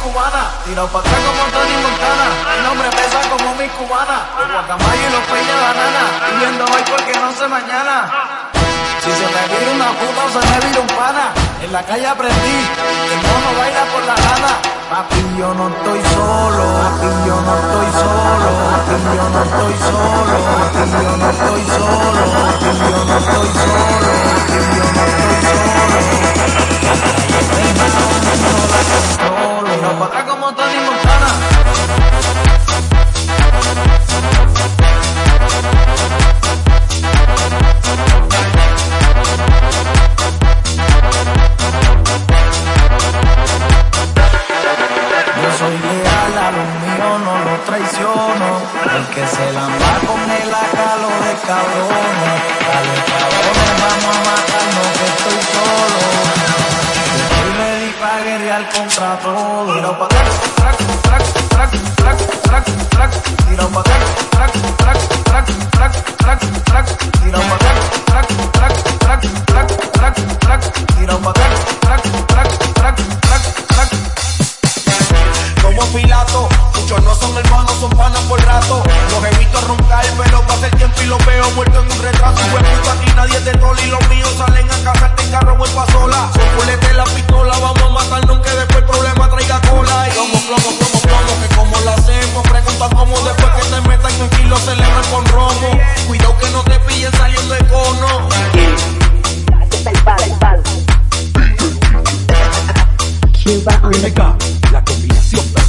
Tiro pa' atrás como Tony Montana. Mi nombre pesa como mi cubana. Guacamayo y los peines banana. Viviendo hoy porque no sé mañana. Si se me vira una puta o se me vira un pana. En la calle aprendí que el mono baila por la gana. Papi, yo no estoy solo. Papi, yo no estoy solo. Papi, yo no estoy solo. El que se la va con el acalo de cabrones. Dale cabrones, vamos a matarnos que estoy solo. Yo ready para guerrear contra todo. Tiro pa' atrás, track, Muchos no son hermanos, son panas por rato. Los he visto roncar, pero pasa el tiempo y los veo muertos en un retraso. Hueputo, aquí nadie es de y los míos salen a cazarte en carro o sola. Pulete la pistola, vamos a matarnos que después el problema traiga cola. Y como plomo, plomo, plomo, que como lo hacemos. Pregunta cómo después que te metan en kilo celebran con romo. Cuidado que no te pillen saliendo de cono. Cuba on the go. La combinación.